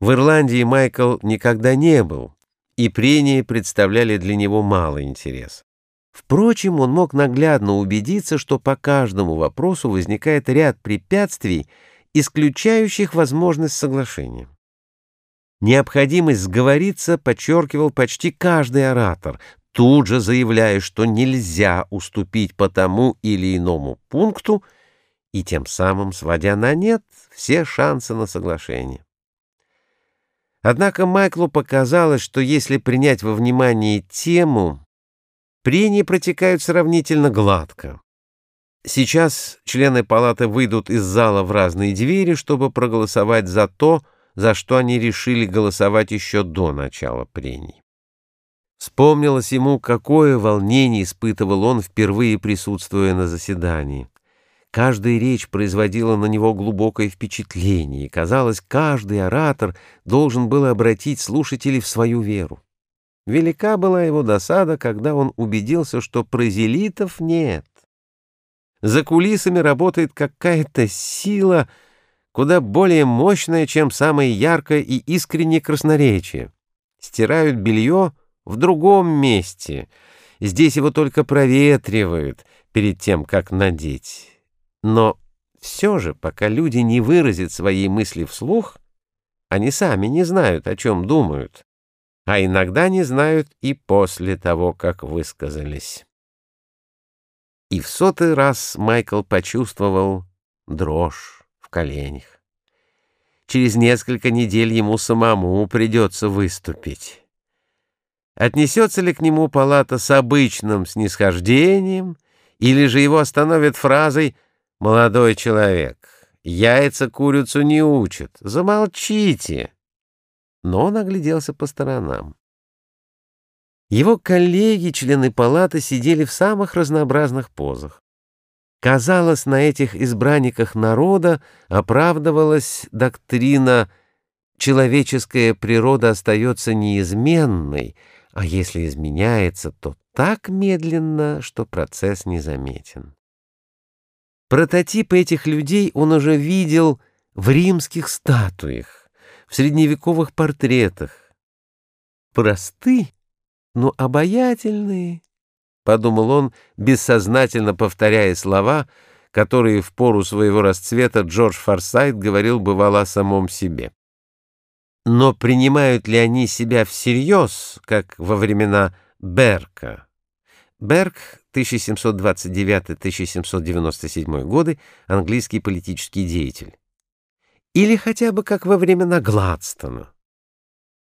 В Ирландии Майкл никогда не был, и прения представляли для него мало интереса. Впрочем, он мог наглядно убедиться, что по каждому вопросу возникает ряд препятствий, исключающих возможность соглашения. Необходимость сговориться подчеркивал почти каждый оратор, тут же заявляя, что нельзя уступить по тому или иному пункту, и тем самым сводя на нет все шансы на соглашение. Однако Майклу показалось, что если принять во внимание тему, прения протекают сравнительно гладко. Сейчас члены палаты выйдут из зала в разные двери, чтобы проголосовать за то, за что они решили голосовать еще до начала прений. Вспомнилось ему, какое волнение испытывал он, впервые присутствуя на заседании. Каждая речь производила на него глубокое впечатление, и, казалось, каждый оратор должен был обратить слушателей в свою веру. Велика была его досада, когда он убедился, что прозелитов нет. За кулисами работает какая-то сила, куда более мощная, чем самое яркое и искреннее красноречие. Стирают белье в другом месте. Здесь его только проветривают перед тем, как надеть. Но все же, пока люди не выразят свои мысли вслух, они сами не знают, о чем думают, а иногда не знают и после того, как высказались. И в сотый раз Майкл почувствовал дрожь в коленях. Через несколько недель ему самому придется выступить. Отнесется ли к нему палата с обычным снисхождением, или же его остановят фразой — «Молодой человек, яйца курицу не учат. Замолчите!» Но он огляделся по сторонам. Его коллеги, члены палаты, сидели в самых разнообразных позах. Казалось, на этих избранниках народа оправдывалась доктрина «человеческая природа остается неизменной», а если изменяется, то так медленно, что процесс незаметен. Прототипы этих людей он уже видел в римских статуях, в средневековых портретах. Просты, но обаятельные, — подумал он, бессознательно повторяя слова, которые в пору своего расцвета Джордж Форсайт говорил бывало о самом себе. Но принимают ли они себя всерьез, как во времена Берка? Берг, 1729-1797 годы, английский политический деятель. Или хотя бы как во времена Гладстона.